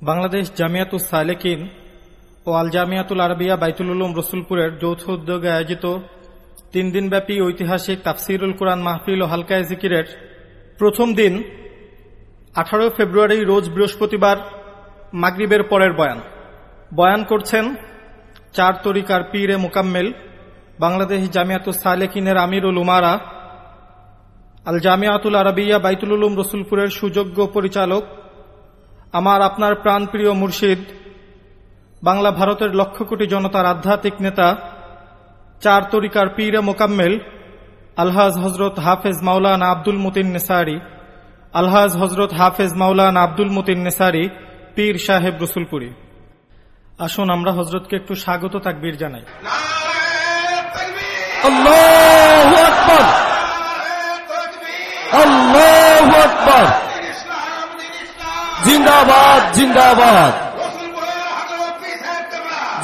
বাংলাদেশ জামিয়াতুল সালেকিন ও আল জামিয়াতুল আরবিয়া বাইতুল উলুম রসুলপুরের যৌথ উদ্যোগে আয়োজিত তিন দিনব্যাপী ঐতিহাসিক তাফসিরুল কোরআন মাহফিল ও হালকায় জিকিরের প্রথম দিন আঠারো ফেব্রুয়ারি রোজ বৃহস্পতিবার মাগরিবের পরের বয়ান। বয়ান করছেন চার তরিকার পীরে মোকাম্মেল, বাংলাদেশ জামিয়াতুল সালেকিনের আমিরুল উমারা, আল জামিয়াতুল আরবিয়া বাইতুল উলুম রসুলপুরের সুযোগ্য পরিচালক আমার আপনার প্রাণপ্রিয় মুর্শিদ, বাংলা ভারতের লক্ষ কোটি জনতার আধ্যাত্মিক নেতা, চার তরিকার পীরে মোকাম্মেল, আলহাজ হজরত হাফেজ মাওলানা আব্দুল মতিন নেসারি, আলহাজ হজরত হাফেজ মাওলানা আব্দুল মতিন নেসারি, পীর সাহেব রসুলপুরি। আসুন আমরা হজরতকে একটু স্বাগত তাকবীর জানাই। আল্লাহু আকবার! আল্লাহু আকবার! জিন্দাবাদ জিন্দাবাদ।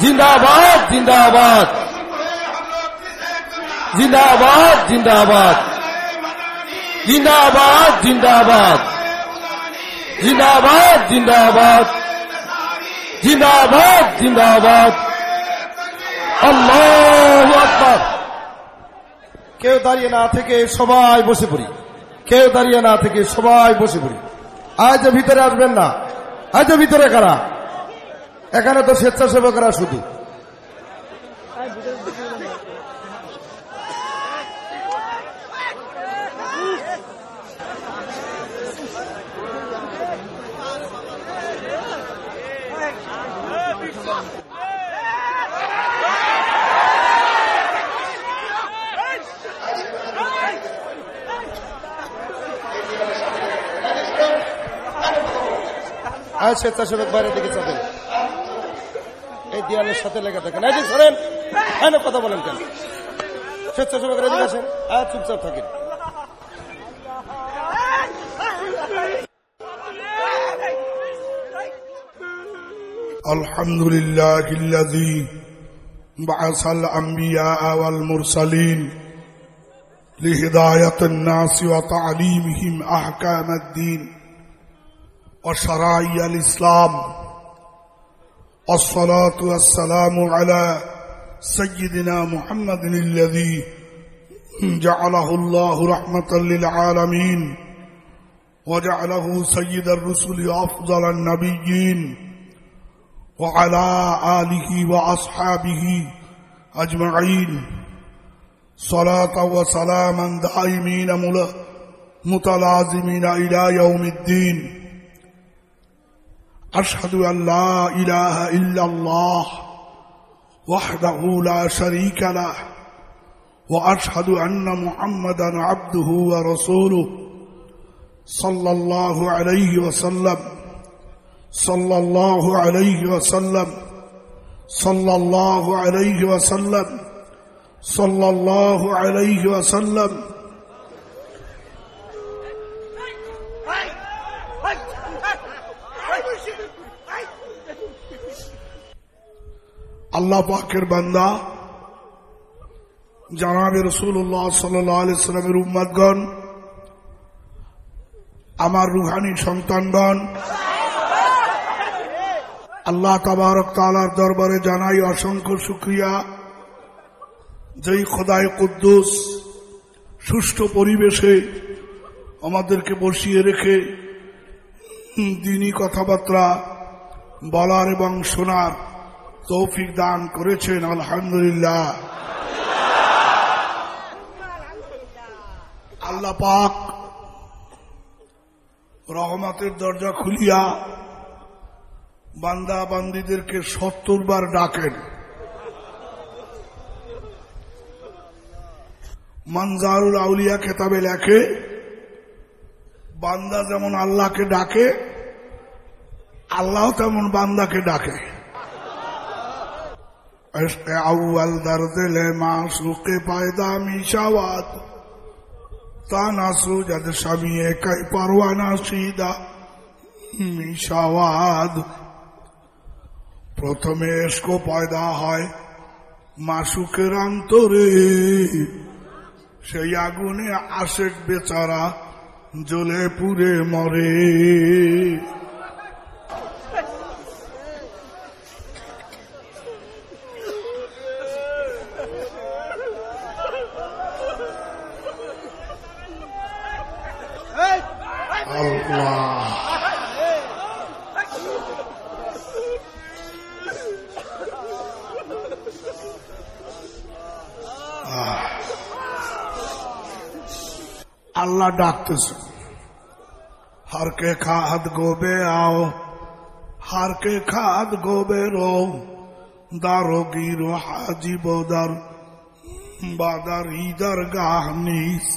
জিন্দাবাদ জিন্দাবাদ। জিন্দাবাদ জিন্দাবাদ। জিন্দাবাদ জিন্দাবাদ। জিন্দাবাদ জিন্দাবাদ। জিন্দাবাদ জিন্দাবাদ। আল্লাহু কেউ দাঁড়িয়ে না থেকে সবাই বসে পড়ি। কেউ দাঁড়িয়ে না থেকে সবাই বসে পড়ি। আজ ভিতরে আসবেন না। আজ ভিতরে কারা? এখানে তো স্বেচ্ছাসেবকরা শুধু। আজ স্বেচ্ছাসেবক বাইরের দিকে চাপেন এই দেয়ালের সাথে লেগে থাকেন এই যে শোনেন এখানে কথা বলেন কেন স্বেচ্ছাসেবকরা দিকে আসেন আর চুপচাপ থাকেন الحمد لله الذي بعث الأنبياء والمرسلين لهداية الناس وتعليمهم أحكام الدين وشرائع الإسلام. والصلاة والسلام على سيدنا محمد الذي جعله الله رحمة للعالمين وجعله سيد الرسل أفضل النبيين وعلى آله وأصحابه أجمعين. صلاة وسلاما دائمين متلازمين إلى يوم الدين. أشهد أن لا إله إلا الله وحده لا شريك له وأشهد أن محمدا عبده ورسوله صلى الله عليه وسلم صلى الله عليه وسلم صلى الله عليه وسلم صلى الله عليه وسلم. আল্লাহ পাকের বান্দা, জানাবে রসুল্লাহ সাল্লামের উম্মাদগণ, আমার রুহানি সন্তানগণ, আল্লাহ তাবারক তালার দরবারে জানাই অসংখ্য শুক্রিয়া। যেই খোদায় কুদ্দুস সুষ্ঠু পরিবেশে আমাদেরকে বসিয়ে রেখে দিনই কথাবার্তা বলার এবং শোনার তৌফিক দান করেছেন, আলহামদুলিল্লাহ। আল্লাহ পাক রহমতের দরজা খুলিয়া বান্দা বান্দিদেরকে সত্তর বার ডাকেন। মানজারুল আউলিয়া খেতাবে লেখে, বান্দা যেমন আল্লাহকে ডাকে, আল্লাহ তেমন বান্দাকে ডাকে। عشق اول در دل معشوق پیدا می شود تانا سوجد شمیه که پروانه شیدا می شود প্রথমে এস্ক পয়দা হয় মাসুকের অন্তরে সেই আগুনে আশেক বেচারা জ্বলে পুড়ে মরে আল্লাহ ডাকতেছে হারকে খাদ গোবে আও হারকে খাদ গোবে রো দারো গিরো হাজিব দার বাদার ইদার গাহ নিস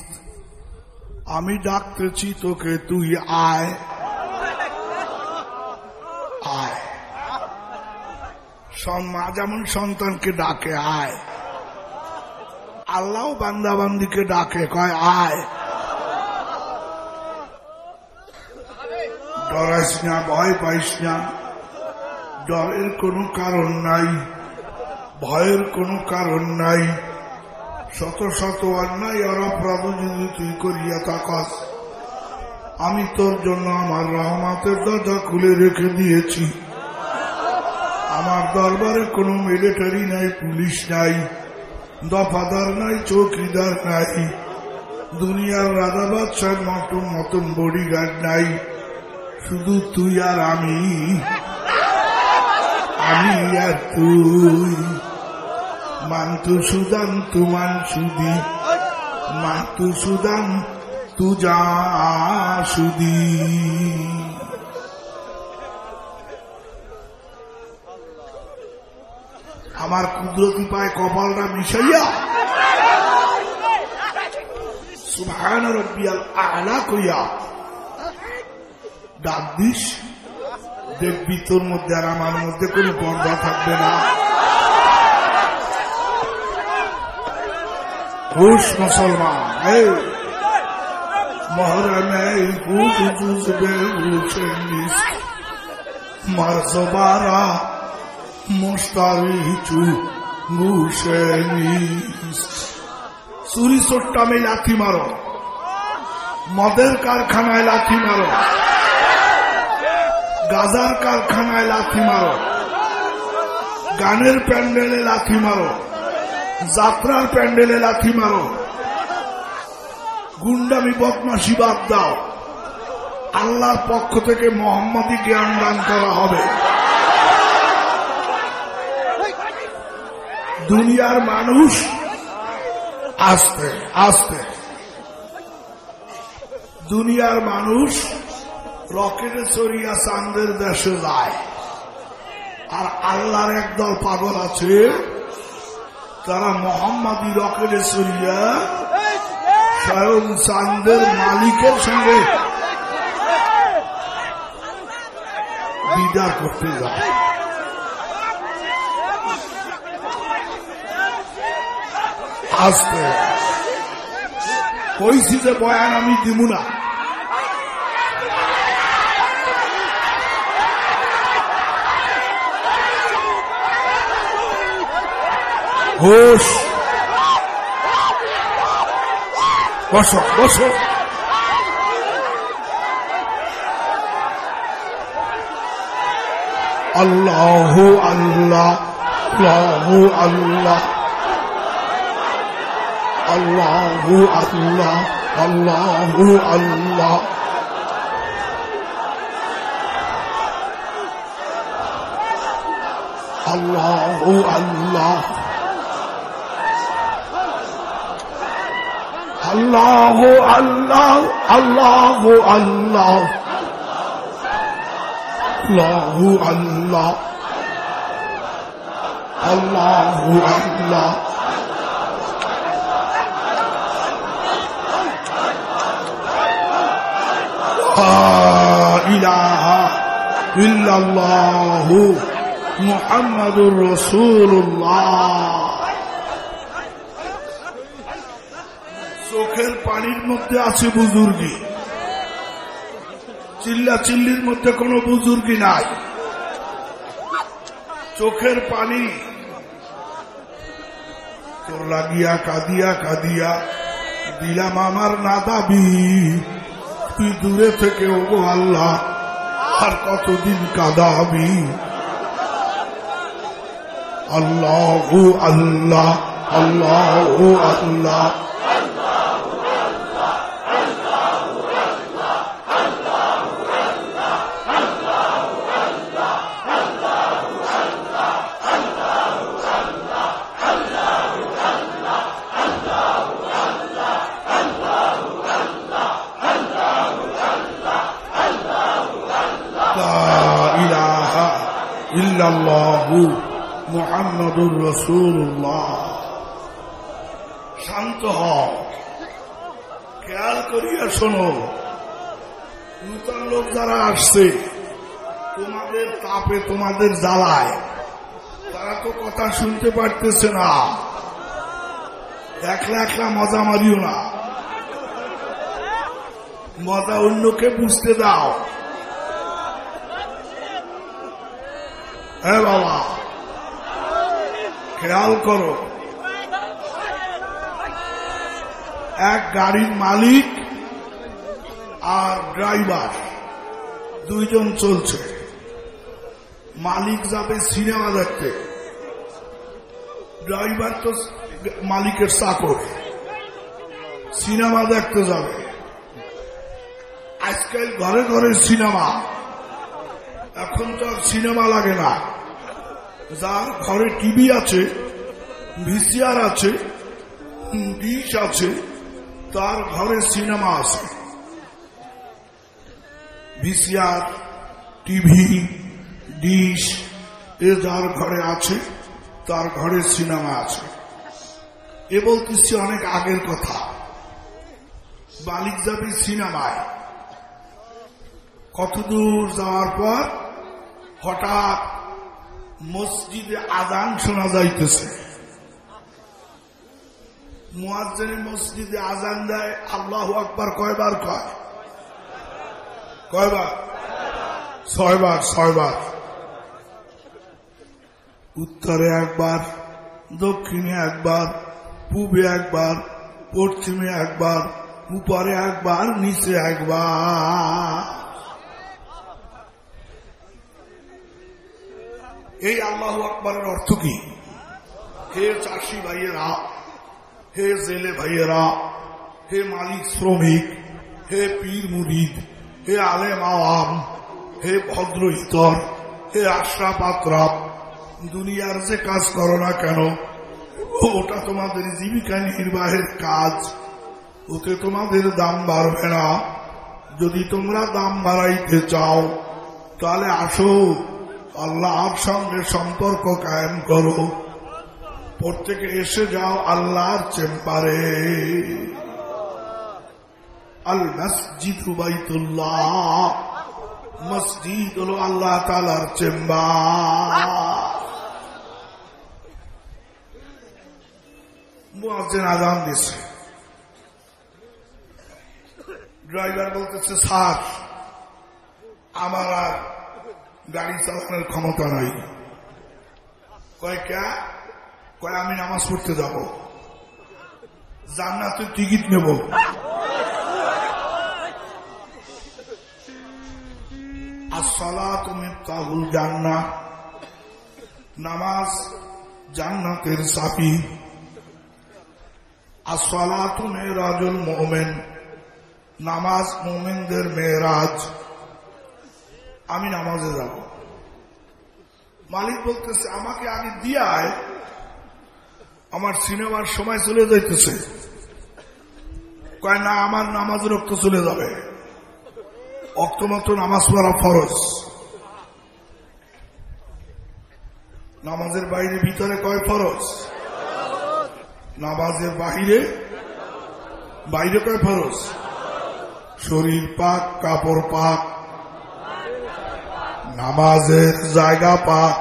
আমি ডাকতেছি তোকে তুই আয় আয় মা যেমন সন্তানকে ডাকে আয় আল্লাহ বান্দাবান্দিকে ডাকে কয় আয় ডরাইস না ভয় পাইস না ডরের কোনো কারণ নাই, ভয়ের কোনো কারণ নাই। শত শত অন্যায় আর অপরাধ যদি তুই করিয়া থাকাস আমি তোর জন্য আমার রহমাতের দরজা খুলে রেখে দিয়েছি। আমার দরবারে কোনো মিলিটারি নাই, পুলিশ নাই, দফাদার নাই, চৌকিদার নাই, দুনিয়ার রাজা বাদশার মতন মতন বডিগার্ড নাই। শুধু তুই আর আমি। আমি আর তুই। মান্তু সুদান তুমান সুদি মান্তু সুদান তু যা সুদি আমার কুদরতি পায় কপালটা মিশাইয়া। সুবহান রব্বিয়াল আলা কইয়া ডাক দিস, দেখবি তোর মধ্যে আর আমার মধ্যে কোনো পর্দা থাকবে না। হুশ মুসলমান মহরমে লাথি মারো। মদের কারখানায় লাথি মারো। গাজার কারখানায় লাথি মারো। গানের প্যান্ডেলে লাথি মারো। যাত্রার প্যান্ডেলে লাথি মারো। গুন্ডামি বদমাসি বাদ দাও। আল্লাহর পক্ষ থেকে মোহাম্মদী জ্ঞান দান করা হবে। দুনিয়ার মানুষ আস্তে আস্তে দুনিয়ার মানুষ রকেটে চড়িয়া চান্দের দেশে যায়। আর আল্লাহর একদল পাগল আছে তারা মোহাম্মদী রকেটে চড়িয়া স্বয়ং চান্দের মালিকের সঙ্গে দিদার করতে যায়। আসতে। কইছি যে বয়ান আমি দিব না। ঘোষ বসো বসো আল্লাহ আল্লাহ আল্লাহ আল্লাহ আল্লাহু আল্লাহ আল্লাহু আল্লাহ আল্লাহু আল্লাহ আল্লাহু আল্লাহ আল্লাহু আল্লাহ আল্লাহু আল্লাহ আল্লাহু আল্লাহ ইলাহা ইল্লাল্লাহু মুহাম্মাদুর রাসূলুল্লাহ চোখের পানির মধ্যে আছে বুজুর্গি। চিল্লা চিল্লির মধ্যে কোনো বুজুর্গি নাই। চোখের পানি। তোর লাগিয়া কাদিয়া কাদিয়া দিলাম আমার না দাবি তুই দূরে থেকে ওগো আল্লাহ, আর কতদিন কাদাবি? আল্লাহ আল্লাহ আল্লাহ আল্লাহ। ইল্লাল্লাহু মুহাম্মাদুর রাসূলুল্লাহ। শান্ত হও। খেয়াল করিয়া শোনো। নূতন লোক যারা আসছে, তোমাদের তাপে তোমাদের জ্বালায়। তারা তো কথা শুনতে পারতেছে না। একলা একলা মজা মারিও না। মজা অন্যকে বুঝতে দাও। হ্যাঁ বাবা, খেয়াল করো। এক গাড়ির মালিক আর ড্রাইভার, দুইজন চলছে। মালিক যাবে সিনেমা দেখতে। ড্রাইভার তো মালিকের চাকর। সিনেমা দেখতে যাবে। আজকাল ঘরে ঘরে সিনেমা। এখন তো সিনেমা লাগে না। যার ঘরে টিভি আছে, ভিসিআর আছে, ডিশ আছে, তার ঘরে সিনেমা আছে। ভিসিআর, টিভি, ডিশ, এ যার ঘরে আছে, তার ঘরে সিনেমা আছে। এ বলতেছি অনেক আগের কথা। বালিক যাবে সিনেমায়। কতদূর যাওয়ার পর হঠাৎ মসজিদে আদান শোনা যাইতেছে। মসজিদে আজান দেয়, আল্লাহ আকবার কয়বার কয়? কয়বার? ছয়বার ছয়বার। উত্তরে একবার, দক্ষিণে একবার, পূবে একবার, পশ্চিমে একবার, উপরে একবার, নিচে একবার। এই আল্লাহ আকবরের অর্থ কি? হে চাষি ভাইয়েরা, হে জেলে ভাইয়েরা, হে মালিক শ্রমিক, হে পীর মুরিদ, হে আলেম আওয়াম, হে ভদ্র ইতর হে আশরাফ আতরাফ দুনিয়ার যে কাজ করো না কেন, ওটা তোমাদের জীবিকা নির্বাহের কাজ। ওতে তোমাদের দাম বাড়বে না। যদি তোমরা দাম বাড়াইতে চাও, তাহলে আসো। আল্লাহর সঙ্গে সম্পর্ক কায়েম করো। প্রত্যেকে এসে যাও আল্লাহর চেম্বারে। আল মসজিদ মসজিদ হল আল্লাহ তালার চেম্বার। মুয়াজ্জিন আজান দিছে। ড্রাইভার বলতেছে, স্যার, আমার আর গাড়ি চালানোর ক্ষমতা নাই। কয় কে? কয়, আমি নামাজ পড়তে যাব। জান্নাতে টিকিট নেব। আসলা তুমি তাহুল জান্না। নামাজ জান্নাতের সাপি আসলা তুমি রাজুল মোমেন। নামাজ মোমেনদের মেয়েরাজ। আমি নামাজে যাব। মালিক বলতেছে, আমাকে আগে দিয়ায় আমার সিনেমার সময় চলে যাইতেছে। কয়, না, আমার নামাজ রক্ত চলে যাবে। অক্তমতো নামাজ পড়া ফরজ। নামাজের বাইরে ভিতরে কয় ফরজ? নামাজের বাহিরে? বাইরে কয় ফরজ? শরীর পাক, কাপড় পাক নামাজের জায়গা পাক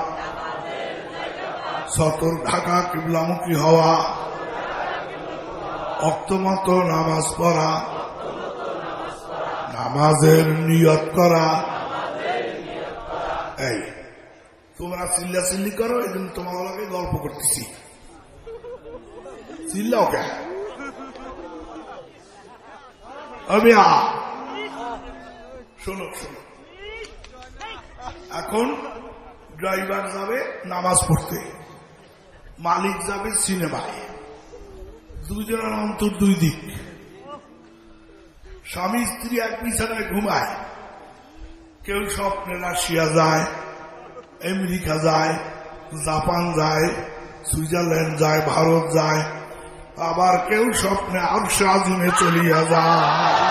সতর ঢাকা কিবলামুখী হওয়া। অক্তমত নামাজ পড়া। নামাজের নিয়ত করা। এই, তোমরা চিল্লা চিল্লি করো জন্য তোমার লগে গল্প করতেছি। চিল্লাও কে? অবিয়া শোনো শোনো। এখন ড্রাইভার যাবে নামাজ পড়তে, মালিক যাবে সিনেমায়। দুজনের অন্তর দুই দিক। স্বামী স্ত্রী এক বিছানায় ঘুমায়। কেউ স্বপ্নে রাশিয়া যায়, আমেরিকা যায়, জাপান যায়, সুইজারল্যান্ড যায়, ভারত যায়, আবার কেউ স্বপ্নে আরশে আজিমে চলিয়া যায়।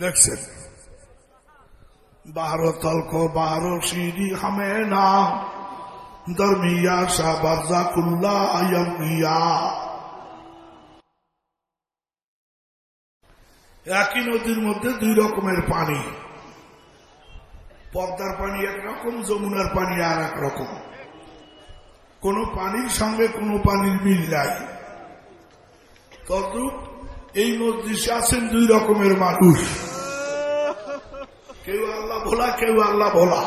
দেখছেন? বারো তলক, বারো সিঁড়ি হামে না। দরমিয়া শাহবাজা কুল্লা আয়মিয়া একই নদীর মধ্যে দুই রকমের পানি। পদ্মার পানি একরকম, যমুনার পানি আর এক রকম কোন পানির সঙ্গে কোন পানির মিল নাই। তদ্রুপ এই মসজিদে আছেন দুই রকমের মানুষ। কেউ আল্লাহ ভোলা, কেউ আল্লাহ ভোলা।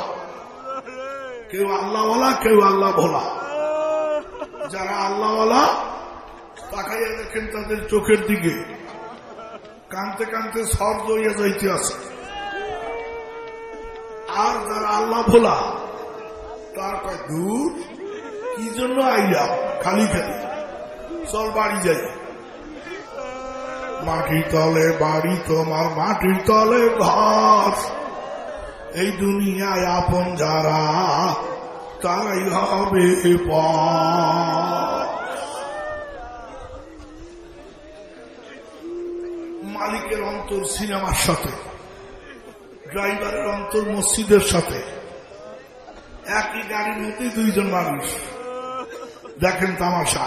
কেউ আল্লাহ বলা কেউ আল্লাহ ভোলা। যারা আল্লাহওয়ালা তাকাইয়া দেখেন তাদের চোখের দিকে। কানতে কানতে সর জড়িয়ে যাইতে আছে। আর যারা আল্লাহ ভোলা, তার দূর, কি জন্য আইয়া খালি খালি চল বাড়ি যাই। মাটির তলে বাড়ি তোমার মাটির তলে ঘর এই দুনিয়ায় আপন যারা, তারাই হবে মালিকের অন্তর সিনেমার সাথে, ড্রাইভারের অন্তর মসজিদের সাথে, একই গাড়ির মধ্যে দুইজন মানুষ। দেখেন তামাশা।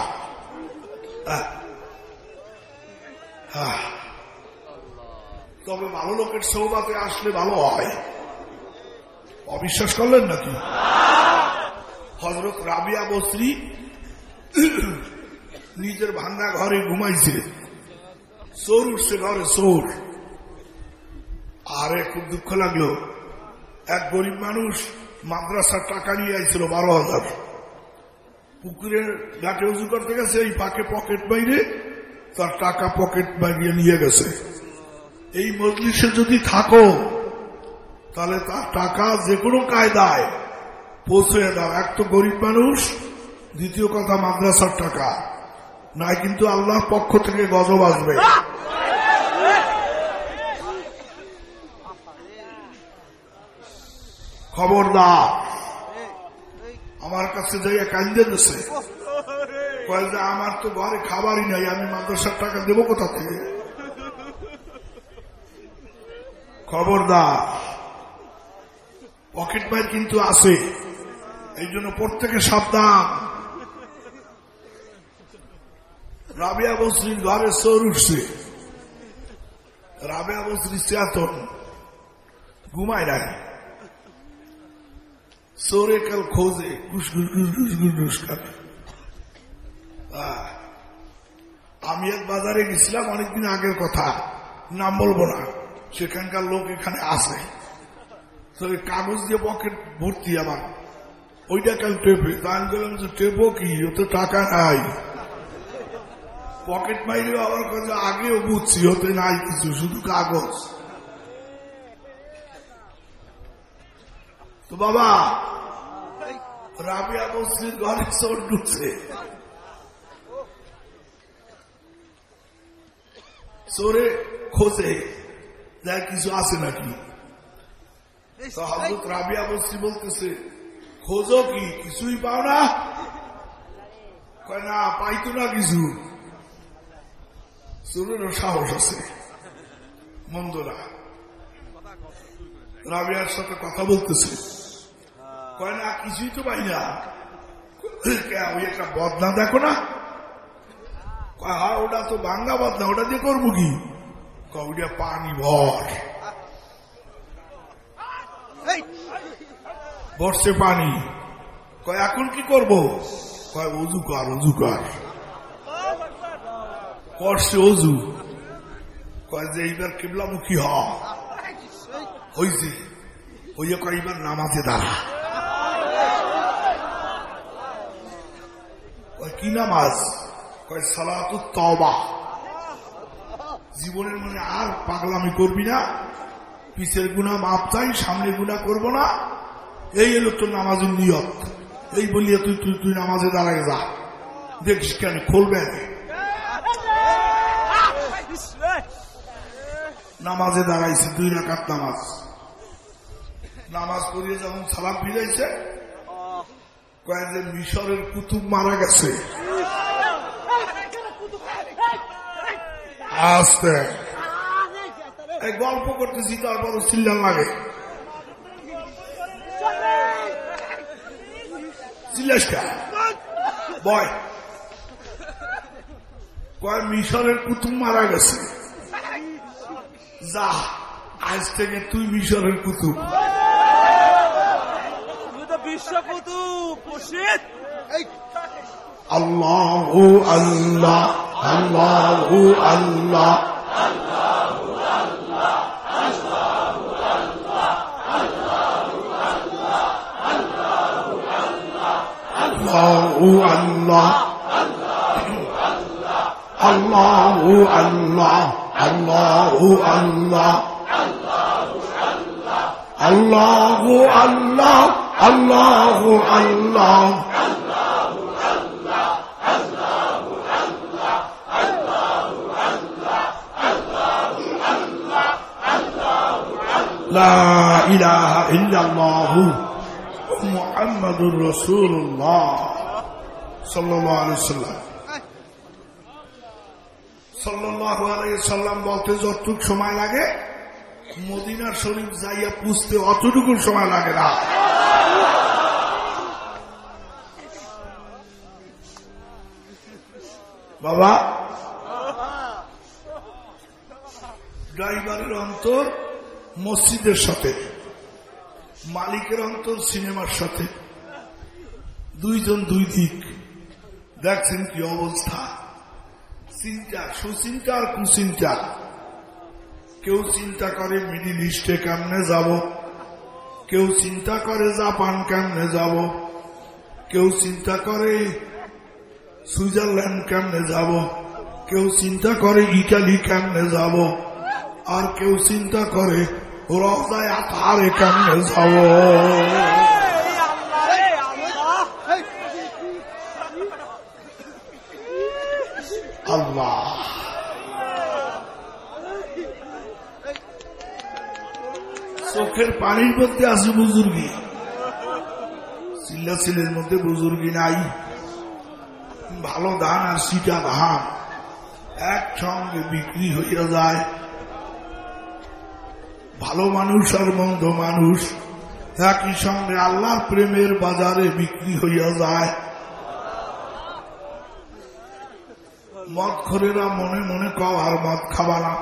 তবে ভালো লোকের সৌবাতে আসলে ভালো হয়। অবিশ্বাস করলেন নাকি? হজরত রাবিয়া বস্ত্রী নিজের ভাঙ্গা ঘরে ঘুমাইছে। চোর উঠছে ঘরে চোর। আরে খুব দুঃখ লাগল। এক গরিব মানুষ মাদ্রাসার টাকা নিয়ে আইছিল বারো হাজার। পুকুরের ঘাটে উজু করতে গেছে, এই পাকে পকেট বাইরে তার টাকা পকেট বাইরে নিয়ে গেছে। এই মজলিসে যদি থাকো তাহলে তার টাকা যে কোনো কায়দায় পৌঁছে দাও। এক তো গরিব মানুষ, দ্বিতীয় কথা মাদ্রাসার টাকা। নাই কিন্তু আল্লাহর পক্ষ থেকে গজব আসবে। খবরদার, আমার কাছে যাইয়া কান্দে দিছে যে আমার তো ঘরে খাবারই নাই, আমি মাদ্রাসার টাকা দেবো কোথা থেকে? খবরদার পকেট মার কিন্তু আছে। এই জন্য প্রত্যেকে সাবধান। রাবিয়া বস্রির ঘরে চোর উঠছে। রাবিয়া বস্রি চেতন। ঘুমায় নাই। চোরে কাল খোঁজে আমি এক বাজারে গেছিলাম অনেকদিন আগের কথা। নাম বলব না। সেখানকার লোক এখানে আসে কাগজ দিয়ে পকেট ভর্তি আমার ওইটা কাল টেপে তা আমি বললাম যে টেপো কি ও তো টাকা নাই পকেট মাইরে আবার কথা আগেও বুঝছি ওতে নাই কিছু শুধু কাগজ তো বাবা রাবিয়া মসজিদ ঘরে চোর ঢুকছে চোরে খোঁজে দেখ কিছু আছে নাকি তো হজরত রাবিয়া বস্তি বলতেছে খোঁজো কি? কিছুই পাও না? না পাইতো না কিছু। চোরেরও সাহস আছে। মন্দ না রাবিয়ার সাথে কথা বলতেছে। কয় না কিছুই তো পাই না। ওই একটা বদনা দেখো না? হ্যাঁ ওটা তো ভাঙ্গা বদনা ওটা দিয়ে করব কি? ওইটা পানি ভর। বর্ষে পানি। কয়, এখন কি করব? কয় অজু কর অজু কর। করছে অজু কয়, যে এইবার কিবলামুখী হইছে। হইয়া কয়, এইবার নামাজে দাঁড়া। কি নামাজ? কয় সালাতু তবা জীবনের মনে আর পাগলামি করবি না। পিছের গুণা মাপ চাই, সামনে গুণা করব না। এই এলো তোর নামাজের নিয়ত। এই বলিয়া তুই তুই তুই নামাজে দাঁড়ায় যা। দেখিস কেন, খুলবে? নামাজে দাঁড়াইছে, দুই রাকাত নামাজ। নামাজ পড়িয়ে যখন সালাম ফিরাইছে, কয়েক যে মিশরের কুতুব মারা গেছে। আসতে। গল্প করতেছি তারপর সিল্লান লাগে। চিল্লাসটা বয় কয় মিশরের কুতুব মারা গেছে। যা আজ থেকে তুই মিশরের কুতুব। তো বিশ্বকুতুব মুর্শিদ। আল্লাহ আল্লাহ আল্লাহ আল্লাহ। الله الله الله الله الله الله الله الله الله الله لا إله إلا الله محمد رسول الله সাল্লাম সাল্লাম বলতে যতটুক সময় লাগে মদিনা শরীফ যাইয়া পুষতে অতটুকু সময় লাগে না। বাবা, ড্রাইভারের অন্তর মসজিদের সাথে, মালিকের অন্তর সিনেমার সাথে, দুইজন দুই দিক। দেখছেন কি অবস্থা চিন্তা সুচিন্তা আর কুচিন্তা কেউ চিন্তা করে মিডিল ইস্টে কেমনে যাব? কেউ চিন্তা করে জাপান কেমনে যাব? কেউ চিন্তা করে সুইজারল্যান্ড কেমনে যাব? কেউ চিন্তা করে ইটালি কেমনে যাব? আর কেউ চিন্তা করে রজায় আকারে কেমনে যাব এই আল্লাহ রে আল্লাহ আল্লাহ। চোখের পানির মধ্যে আছে বুজুর্গি। চিল্লা চিলের মধ্যে বুজুর্গি নাই। ভালো ধান আর সিটা ধান একসঙ্গে বিক্রি হইয়া যায়। ভালো মানুষ আর মন্দ মানুষ একই সঙ্গে আল্লাহ প্রেমের বাজারে বিক্রি হইয়া যায়। মদ খোরেরা মনে মনে কও আর মদ খাবা না।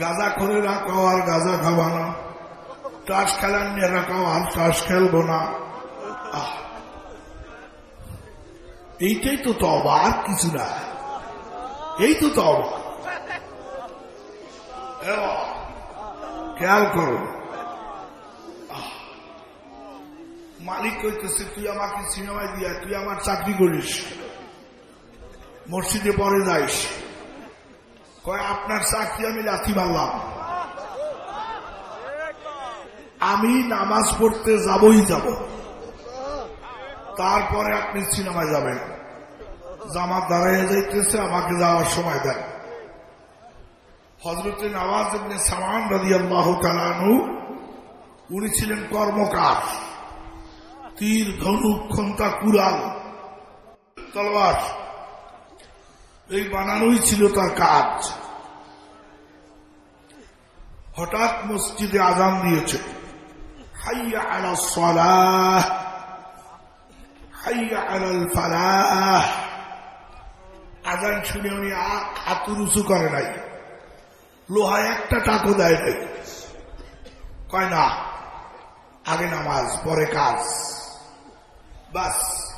গাঁজা খোরেরা কও আর গাঁজা খাবা না। তাস খেলার মেয়েরা কও আর তাস খেলব না। এইটাই তো তবা আর কিছু না। এই তো তবা খেয়াল করো! মালিক কইতেছে, তুই আমাকে সিনেমায় দিয়া, তুই আমার চাকরি করিস। মসজিদে পরে যাইস কয়, আপনার চাকরি আমি লাথি মারলাম। আমি নামাজ পড়তে যাবই যাব। তারপরে আপনি সিনেমায় যাবেন। জামাত দাঁড়াইয়া যাইতেছে, আমাকে যাওয়ার সময় দেন। হজরতে নওয়াজ ইবনে সামান রাজি আল্লাহ তালানু উনি ছিলেন কর্মকার। তীর, ধনুক, খন্তা, কুড়াল তলবার এই বানানোই ছিল তার কাজ। হঠাৎ মসজিদে আজান দিয়েছে। আজান শুনে উনি হাতুর উঁচু করে নাই। লোহা একটা টাকো দেয় নাই। কয় না, আগে নামাজ, পরে কাজ। বাস,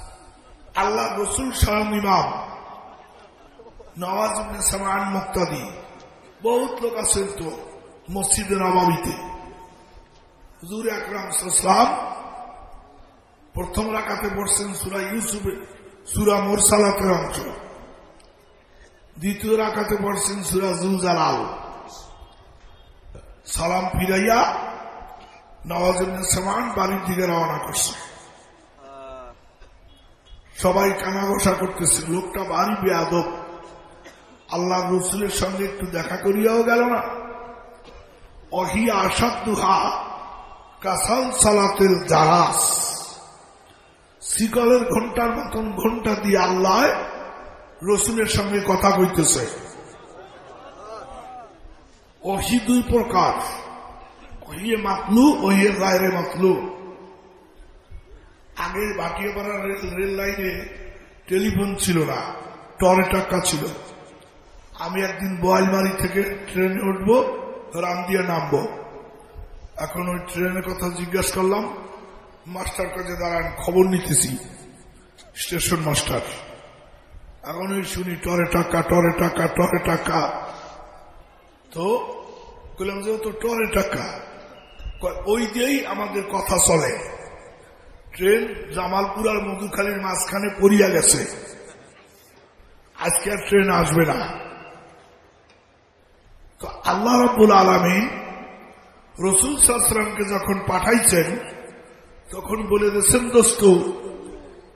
আল্লাহ রসুল সালাম ইমাম নওয়াজ সামান মুক্তাদি বহুত লোক আছেন তো মসজিদে নবাবিতে হুজুর আকরাম সাল্লাম প্রথম রাখাতে পড়ছেন সুরা ইউসুফে সুরা মোরসালাতের অংশ। দ্বিতীয় রাখাতে পড়ছেন সুরা জুজালাল সালাম ফিরাইয়া নওয়াজ সামান বাড়ির দিকে রওনা করছে। সবাই কানাঘষা করতেছে, লোকটা বাড়ি বেয়াদব। আল্লাহ রসুলের সঙ্গে একটু দেখা করিয়াও গেল না। অহি আসাদুহা কাসাল সালাতের জাহাজ শিকলের ঘণ্টার মতন ঘণ্টা দিয়ে আল্লাহ রসুলের সঙ্গে কথা কইতেছে। অহি দুই প্রকার অহিয়ে মাতলু ওহিয়ে গায়রে মাতলু। আগে ভাটিয়াপাড়া রেল লাইনে টেলিফোন ছিল না, টরে টাকা ছিল। আমি একদিন বোয়ালমারি থেকে ট্রেনে উঠবো রামদিয়া নামবো। এখন ওই ট্রেনের কথা জিজ্ঞাসা করলাম, মাস্টার কাছে দাঁড়ান, খবর নিতেছি, স্টেশন মাস্টার। এখন ওই শুনি, টরে টাকা টরে টাকা টরে টাকা। তো বললাম যে তো টরে টাকা। ওই দিয়েই আমাদের কথা চলে। ট্রেন জামালপুর আর মধুখালীর মাঝখানে পড়িয়া গেছে। আজকে আর ট্রেন আসবে না। তো আল্লাহ রব্বুল আলমিন রসুল সাহসালামকে যখন পাঠাইছেন, তখন বলে দিয়েছেন, দোস্ত,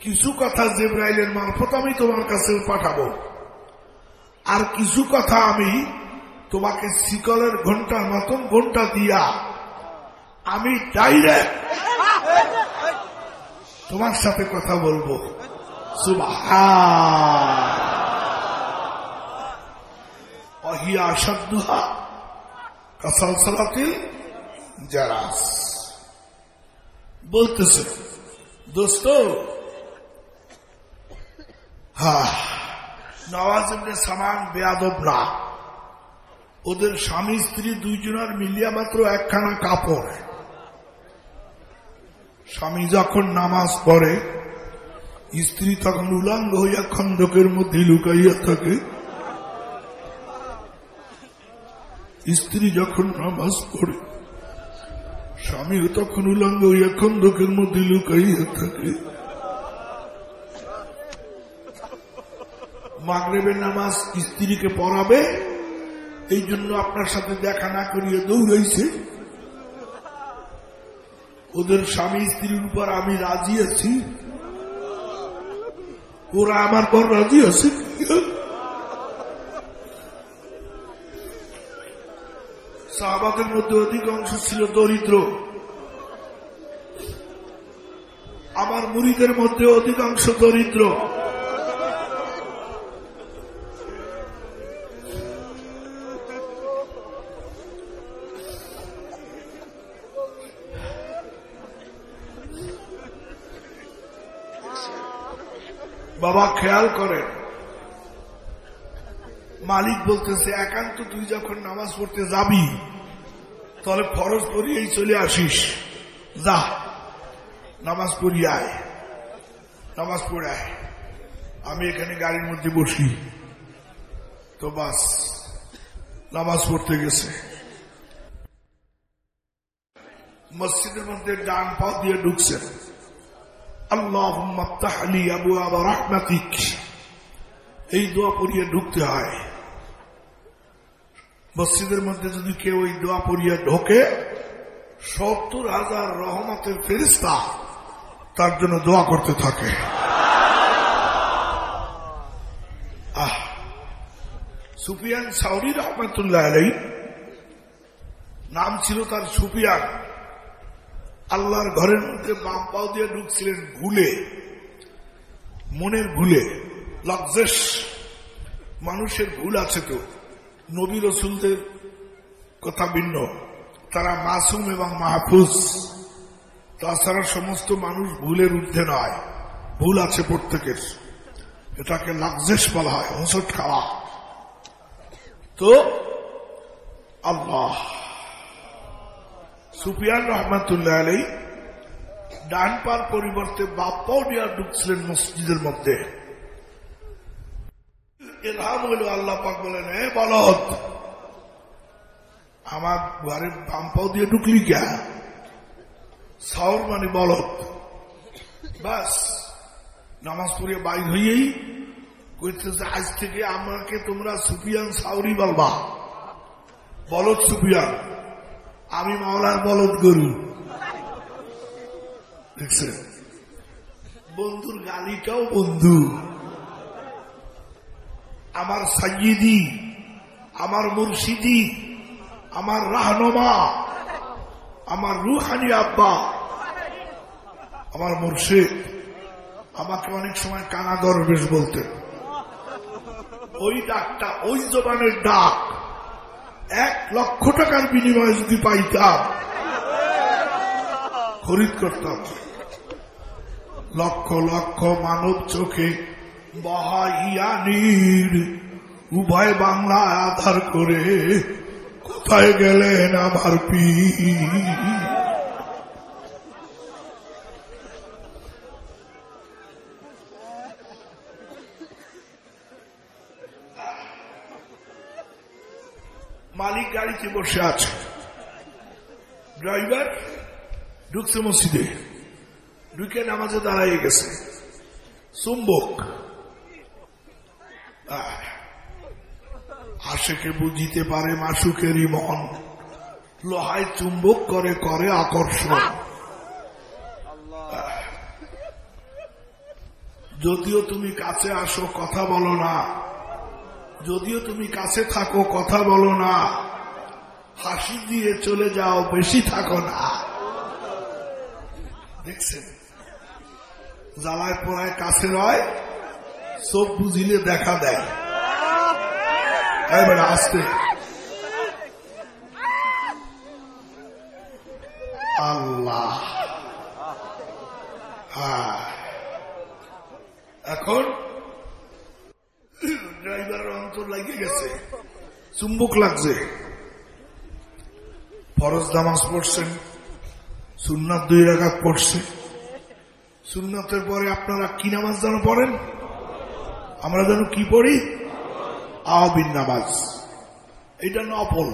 কিছু কথা জেব্রাইলের মারফত আমি তোমার কাছে পাঠাবো। আর কিছু কথা আমি তোমাকে শিকলের ঘণ্টার মতন ঘণ্টা দিয়া আমি ডাইরেক্ট তোমার সাথে কথা বলব। অহিয়া আসাদুহা কাসাল সালাতিল জারাস। বলতেছে, দোস্ত হ্যাঁ নওয়াজ সামান বেয়াদব না। ওদের স্বামী, স্ত্রী দুইজনের মিলিয়া মাত্র একখানা কাপড়। স্বামী যখন নামাজ পড়ে, স্ত্রী তখন উলাঙ্গ হইয়া খন্দকের মধ্যে লুকাইয়া থাকে। স্ত্রী যখন নামাজ পড়ে, স্বামীও তখন উলঙ্গ হইয়া খন্দকের মধ্যে লুকাইয়া থাকে। মাগরেবের নামাজ স্ত্রীকে পড়াবে, এই জন্য আপনার সাথে দেখা না করিয়ে দৌড়াইছে। ওদের স্বামী স্ত্রীর উপর আমি রাজি আছি। ওরা আমার পর রাজি আছে। সাহাবাদের মধ্যে অধিকাংশ ছিল দরিদ্র। আমার মুড়িদের মধ্যে অধিকাংশ দরিদ্র। বাবা খেয়াল করেন মালিক বলতেছে, একান্ত তুই যখন নামাজ পড়তে যাবি তাহলে ফরজ পড়িয়েই চলে আসিস। যা, নামাজ পড়িয়ে আয়। নামাজ পড়ে আয়। আমি এখানে গাড়ির মধ্যে বসি। তো বাস, নামাজ পড়তে গেছে। মসজিদের মধ্যে ডান পা দিয়ে ঢুকছেন আল্লাহ আলী আবু আবা রাহমাতিক। এই দোয়া পড়িয়ে ঢুকতে হয়। মসজিদের মধ্যে যদি কেউ ওই দোয়া পড়িয়ে ঢোকে, সত্তর হাজার রহমতের ফেরিস্তা তার জন্য দোয়া করতে থাকে। আহ! সুফিয়ান সাউরি রহমতুল্লাহ আলাই নাম ছিল তার সুফিয়ান। আল্লাহর ঘরের মধ্যে বাম পাও দিয়ে ঢুকছিলেন ভুলে মনের ভুলে লজ্জেস মানুষের ভুল আছে তো। নবী রসুলদের কথা ভিন্ন। তারা মাসুম এবং মাহফুজ। তাছাড়া সমস্ত মানুষ ভুলের ঊর্ধ্বে নয়। ভুল আছে প্রত্যেকের। এটাকে লাকজেস বলা হয় হোসট খাওয়া। তো, আল্লাহ। সুফিয়ান রহমাতুল্লাহ আলী ডান পার পরিবর্তে বাপ্পাও নিয়ে ঢুকছিলেন মসজিদের মধ্যে। এলহাম হইল আল্লাহ পাক বলেন, এ বলদ, আমার ঘরে বাম পাও দিয়ে ঢুকলি কে সাউর মানে বলদ। বাস, নামাজ পড়িয়ে বাইর হইয়েই কইতেছে, আজ থেকে আমাকে তোমরা সুফিয়ান সাউরি বলবা। বলদ সুফিয়ান, আমি মাওলার বলদ গরু। দেখছেন? বন্ধুর গালিটাও বন্ধু। আমার সাইয়দি আমার মুর্শিদি, আমার রাহনমা, আমার রুহানি আব্বা, আমার মুর্শিদ, আমাকে অনেক সময় কানা গর্বেশ বলতেন ওই ডাকটা, ওই জবানের ডাক, এক লক্ষ টাকার বিনিময়ে যদি পাইতাম, খরিদ করতাম। লক্ষ লক্ষ মানব চোখে বহাইয়ানির উভয় বাংলা আধার করে কোথায় গেলেন আমার মালিক গাড়িতে বসে আছে। ড্রাইভার ঢুকছে মসজিদে। ঢুকে নামাজে দাঁড়াইয়ে গেছে। চুম্বক আশেকে বুঝিতে পারে মাসুকেরই মন। লোহায় চুম্বক করে করে আকর্ষণ। যদিও তুমি কাছে আসো, কথা বলো না। যদিও তুমি কাছে থাকো, কথা বলো না। হাসি দিয়ে চলে যাও, বেশি থাকো না। দেখছেন? জ্বালায় পোড়ায় কাছে রয় চোখ বুঝিলে দেখা দেয়। আসতে আল্লাহ হ্যাঁ এখন ড্রাইভারের অন্তর লাগিয়ে গেছে। চুম্বক লাগছে। ফরজ নামাজ পড়ছেন সুন্নাত দুই রাখাত পড়ছে। সুন্নাতের পরে আপনারা কি নামাজ যেন পড়েন? আমরা যেন কি পড়ি? আওয়াবিন নামাজ এটা নফল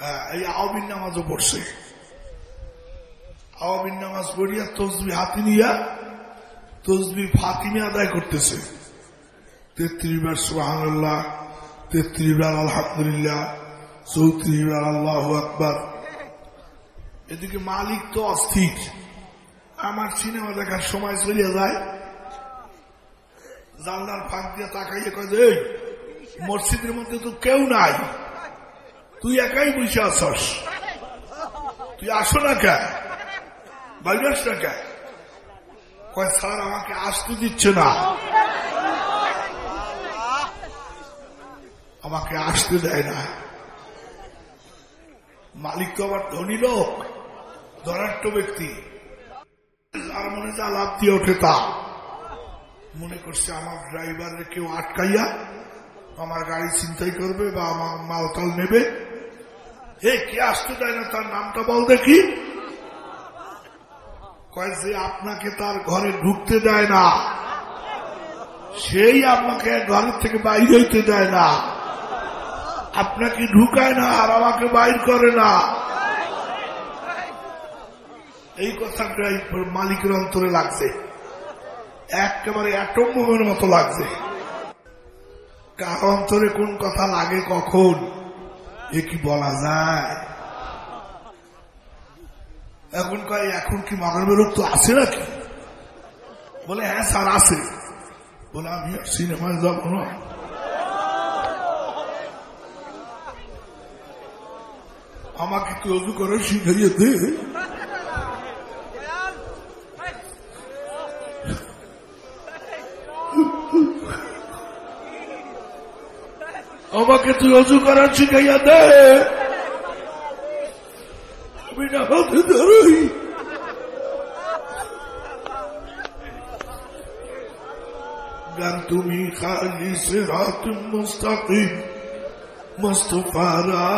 হ্যাঁ, এই আওয়াবিন নামাজও পড়ছে। আওয়াবিন নামাজ পড়িয়া তসবি হাতি নিয়া তসবি ফাতিমে আদায় করতেছে। তেত্রিশ বার সুহানুল্লাহ তেত্রিশ বার আলহামদুলিল্লাহ চৌত্রিশ বার আল্লাহ আকবর। এদিকে মালিক তো অস্থির। আমার সিনেমা দেখার সময় চলিয়া যায়। জানলার ফাঁক দিয়ে তাকাইয়ে কয় যে মসজিদের মধ্যে তো কেউ নাই। তুই একাই বসে আসস তুই আসো না কে? বাইরাস না কে? কয়, স্যার, আমাকে আসতে দিচ্ছে না। আমাকে আসতে দেয় না। মালিক তো আবার ধনী লোক ধনাট্য ব্যক্তি। আর মনে যা লাভ দিয়ে ওঠে তা। মনে করছে আমার ড্রাইভারের কেউ আটকাইয়া আমার গাড়ি চিন্তাই করবে বা আমার মালতাল নেবে। হে, কে আসতে দেয় না তার নামটা বল দেখি। যে আপনাকে তার ঘরে ঢুকতে দেয় না। সেই আপনাকে ঘরের থেকে বাইর হইতে দেয় না। আপনাকে ঢুকায় না আর আমাকে বাইর করে না। এই কথাটাই মালিকের অন্তরে লাগছে। একেবারে অ্যাটম বোমের মতো লাগছে। কার অন্তরে কোন কথা লাগে কখন? এ কি বলা যায়? এখন কয়, এখন কি মাগরবের তো আছে নাকি? বলে হ্যাঁ স্যার, আছে। বলে, আমি সিনেমায় যাব না। আমাকে তুই অজু করে শিখাইয়ে দে। আমাকে তুই অজু করার শিখাইয়া দে। আমি না হতে ধরই। তুমি খালি সে রাত মুস্তাকিম, মুস্তফারা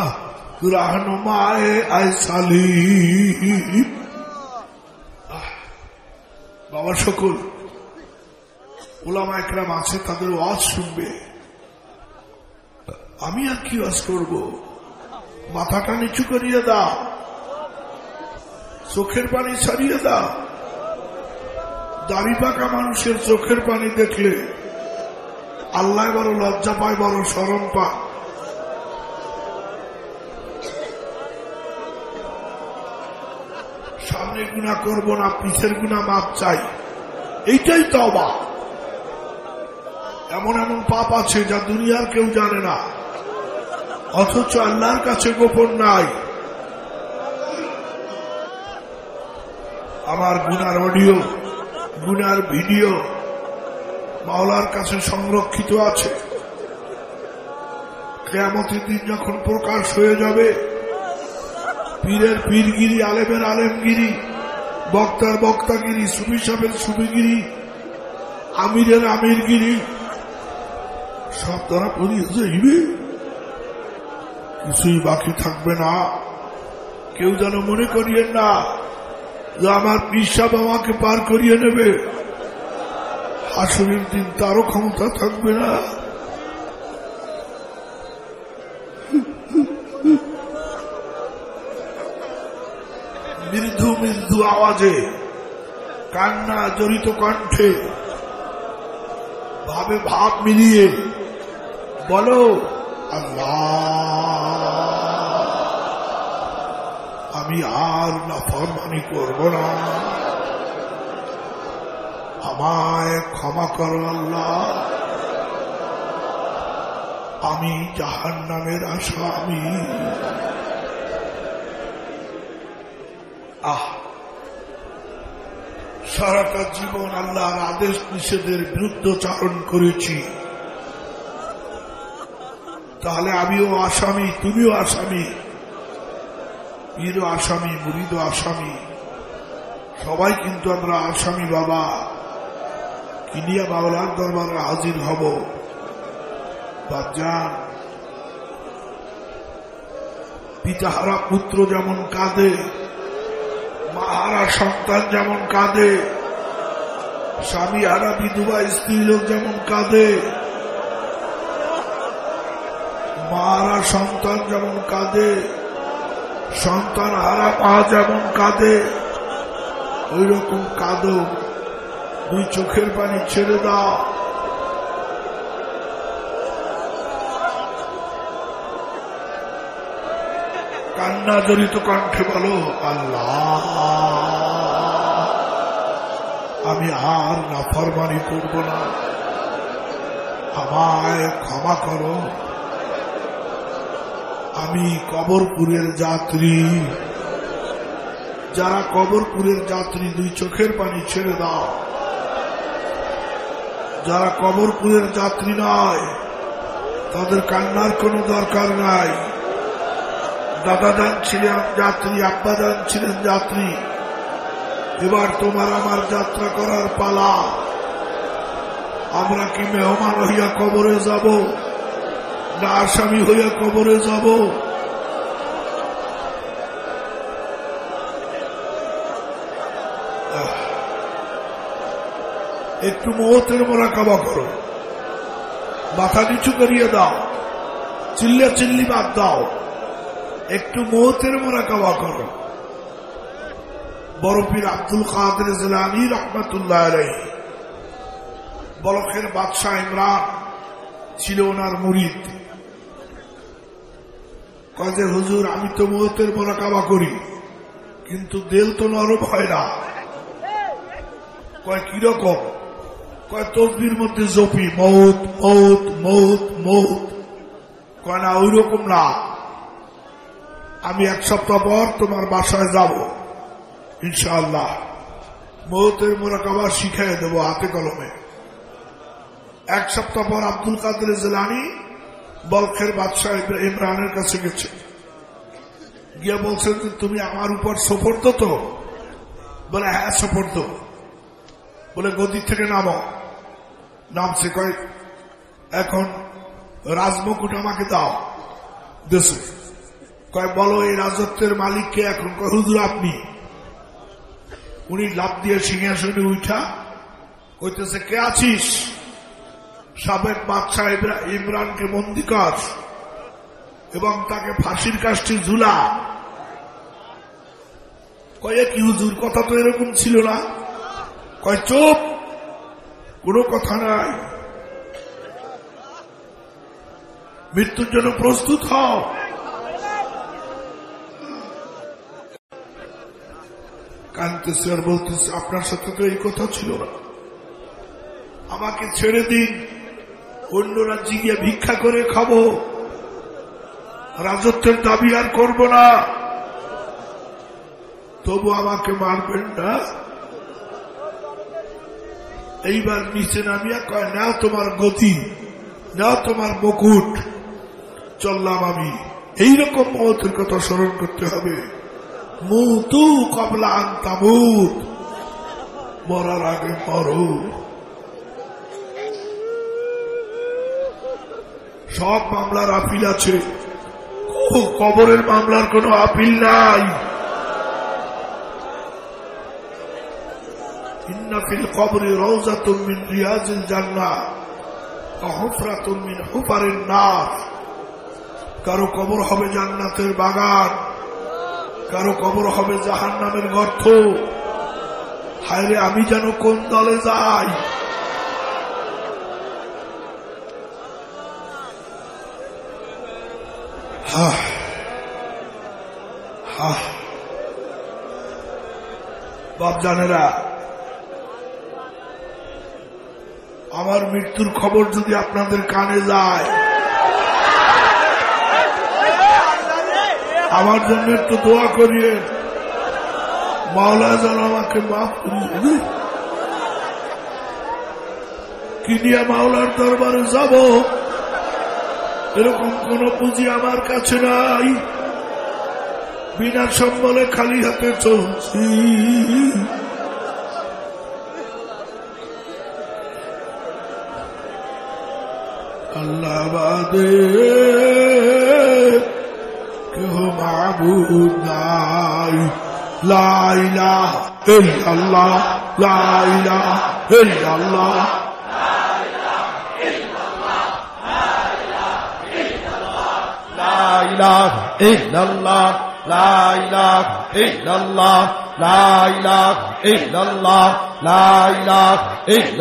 রাহনুমায় আয়সালি বাবা সকল, ওলামা একরাম আছে, তাদের ওয়াজ শুনবে। আমি আর কি ওয়াজ করব? মাথাটা নিচু করিয়ে দাও। চোখের পানি ছাড়িয়ে দাও। দাড়ি পাকা মানুষের চোখের পানি দেখলে আল্লাহ বড় লজ্জা পায়, বড় স্মরণ পায়। সামনে গুণা করব না, পিছের গুণা মাপ চাই। এইটাই তো অবাক এমন এমন পাপ আছে যা দুনিয়ার কেউ জানে না। অথচ আল্লাহর কাছে গোপন নাই। আমার গুনার অডিও, গুনার ভিডিও মাওলার কাছে সংরক্ষিত আছে। কেয়ামতের দিন যখন প্রকাশ হয়ে যাবে, পীরের পীরগিরি, আলেমের আলেমগিরি, বক্তার বক্তাগিরি সুবি সাহেবের সুবিগিরি আমিরের আমিরগিরি, সব তারা পড়িয়ে যাইবে কিছুই বাকি থাকবে না। কেউ যেন মনে করিয়েন না যে আমার পিসাব আমাকে পার করিয়ে নেবে। আসলের দিন তারও ক্ষমতা থাকবে না। মৃদু মৃদু আওয়াজে কান্না জড়িত কণ্ঠে ভাবে ভাব মিলিয়ে বলো, আল্লাহ। আমি আর না ফরমানি করব না। আমায় ক্ষমা করো আল্লাহ। আমি জাহান নামের আসামি। আহ, সারাটা জীবন আল্লাহর আদেশ নিষেধের বিরুদ্ধ চারণ করেছি। তাহলে আমিও আসামি, তুমিও আসামি। পীরও আসামি মুরিদও আসামি, সবাই কিন্তু আমরা আসামি বাবা। কিনিয়া বাবলার দরবারে হাজির হব। বাজান পিতাহারা পুত্র যেমন কাঁদে, মাহারা সন্তান যেমন কাঁদে স্বামী হারা বিধবা স্ত্রী লোক যেমন কাঁদে, মাহারা সন্তান যেমন কাঁদে সন্তান হারা মা যেমন কাঁদে ওই রকম কাঁদো। দুই চোখের পানি ছেড়ে দাও। কান্না জড়িত কণ্ঠে বলো, আল্লাহ, আমি আর নাফরমানি করব না। আমায় ক্ষমা করো। আমি কবরপুরের যাত্রী। যারা কবরপুরের যাত্রী, দুই চোখের পানি ছেড়ে দাও। যারা কবরপুরের যাত্রী নয়, তাদের কান্নার কোনো দরকার নাই। দাদা দান ছিলেন যাত্রী আব্বা দান ছিলেন যাত্রী। এবার তোমার আমার যাত্রা করার পালা। আমরা কি মেহমান হইয়া কবরে যাব? না আসামি হইয়া কবরে যাব। একটু মহতের মোরা কাবা করো। মাথা নিচু করিয়ে দাও। চিল্লা চিল্লি বাদ দাও। একটু মহতের মোরা কাবা করো বরফির আব্দুল কাদের জেলানি রহমতুল্লাহ আলাই বরফের বাদশাহ ইমরান ছিল ওনার মুরিদ। কাজে হুজুর, আমি তো মহতের মোরাকাবা করি। কিন্তু দেল তো নরম হয় না। কয় কীরকম কয়, তসবির মধ্যে জপি, মৌত মৌত মৌত মৌত। কয়, না ওই রকম না। আমি এক সপ্তাহ পর তোমার বাসায় যাব, ইনশাআল্লাহ। মৌতের মোরাকাবা শিখাই দেবো হাতে কলমে। এক সপ্তাহ পর আব্দুল কাদের জেলানি বলখের বাদশাহ ইমরানের কাছে গেছে। গিয়ে বলছেন যে, তুমি আমার উপর সফর্দ তো? বলে হ্যাঁ সফর্দ বলে গদি থেকে নামো। নামছে, কয়, এখন রাজমকুট আমাকে দাও। দেশে কয়, বলো, এই রাজত্বের মালিককে এখন? হুজুর আপনি। উনি লাভ দিয়ে সিংহাসনে উঠা, কইতেছে, কে আছিস? সাবেক বাদশাহ ইমরানকে বন্দি কর এবং তাকে ফাঁসির কাজটি ঝুলা। কয়ে কি হুজুর, কথা তো এরকম ছিল না? কয়, চুপ, কোনো কথা নাই। মৃত্যুর জন্য প্রস্তুত হও। কানতেছে আর বলতেছে, আপনার সাথে তো এই কথা ছিল না। আমাকে ছেড়ে দিন। অন্য রাজ্যে গিয়ে ভিক্ষা করে খাব। রাজত্বের দাবি আর করব না। তবু আমাকে মারবেন না। এইবার নিচে নামিয়া কয়, নাও তোমার গতি, নাও তোমার মুকুট, চললাম আমি। এইরকম মহতের কথা স্মরণ করতে হবে। মুতু কবলা আন্তামুত মরার আগে মরো সব মামলার আপিল আছে। কবরের মামলার কোনো আপিল নাই। কারও কবর হবে জান্নাতের বাগান, কারও কবর হবে জাহান নামের গর্ত। হায়রে আমি যেন কোন দলে যাই? হাহ হাহ বাপ আমার মৃত্যুর খবর যদি আপনাদের কানে যায়, আমার জন্য একটু দোয়া করিয়ে মাওলা যেন আমাকে মাফ করিয়ে। কি নিয়ে মাওলার দরবারে যাব এরকম কোন পুঁজি আমার কাছে নাই। বিনা সম্বলে খালি হাতে চলছি। আল্লাহ বাদে কেহ মাবুদ নাই। লাইলা ইল্লাল্লাহ লাইলা ইল্লাল্লাহ। لا إله إلا الله لا إله إلا الله لا إله إلا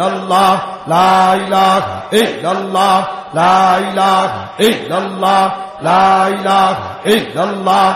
الله لا إله إلا الله لا إله إلا الله لا إله إلا الله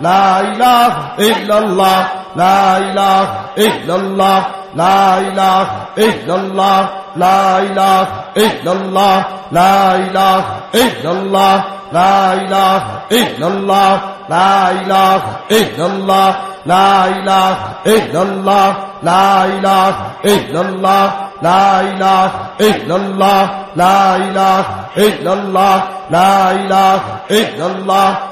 লাইলা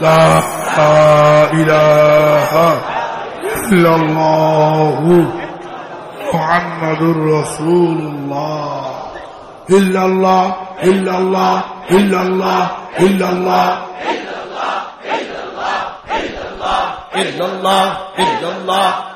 لا إله إلا الله لا إله إلا الله لا إله إلا الله لا إله إلا الله لا إله إلا الله لا إله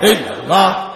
哎，怎么了？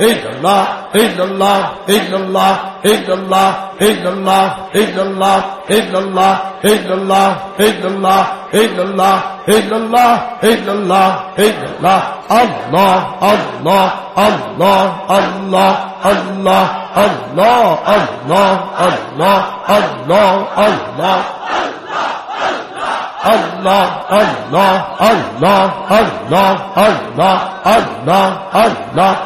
illallah illallah illallah illallah illallah illallah illallah illallah illallah illallah illallah illallah illallah Allah Allah Allah Allah Allah Allah Allah Allah Allah Allah Allah, Allah, Allah, Allah, Allah, Allah,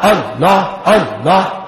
Allah, Allah,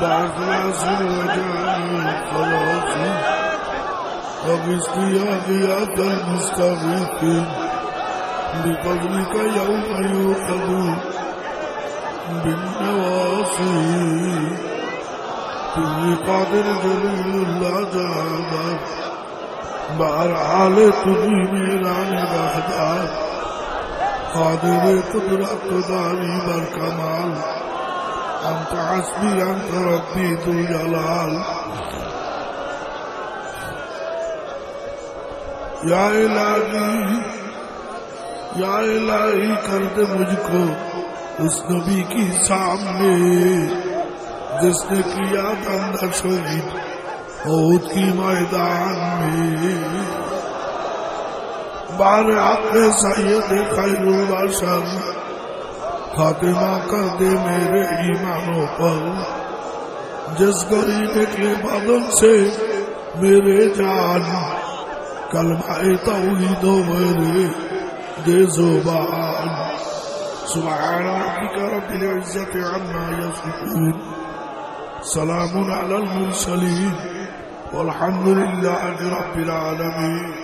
بعثنا سرة خلاصي وبسط يا غياث المستغيثين بفضلك يوم يوقظون بالنواصي في قادر جليل العجابات بار حالي تجيني عن بحدات قادر قدرة داري بالكمال أنت حسبي أنت ربي ذو جلال या इलाही या इलाही कर दे मुझको उस नबी की सामने जिसने किया था अंदर शहीद औद की मैदान में बार आके सैयद खैरुल خاتمہ کر دے میرے ایمانوں پر۔ جس غریب کے بادل سے میرے جان، کلمہ توحید ہو میرے دے زبان۔ سبحان ربك رب العزة عما يصفون سلام على المرسلين والحمد لله رب العالمين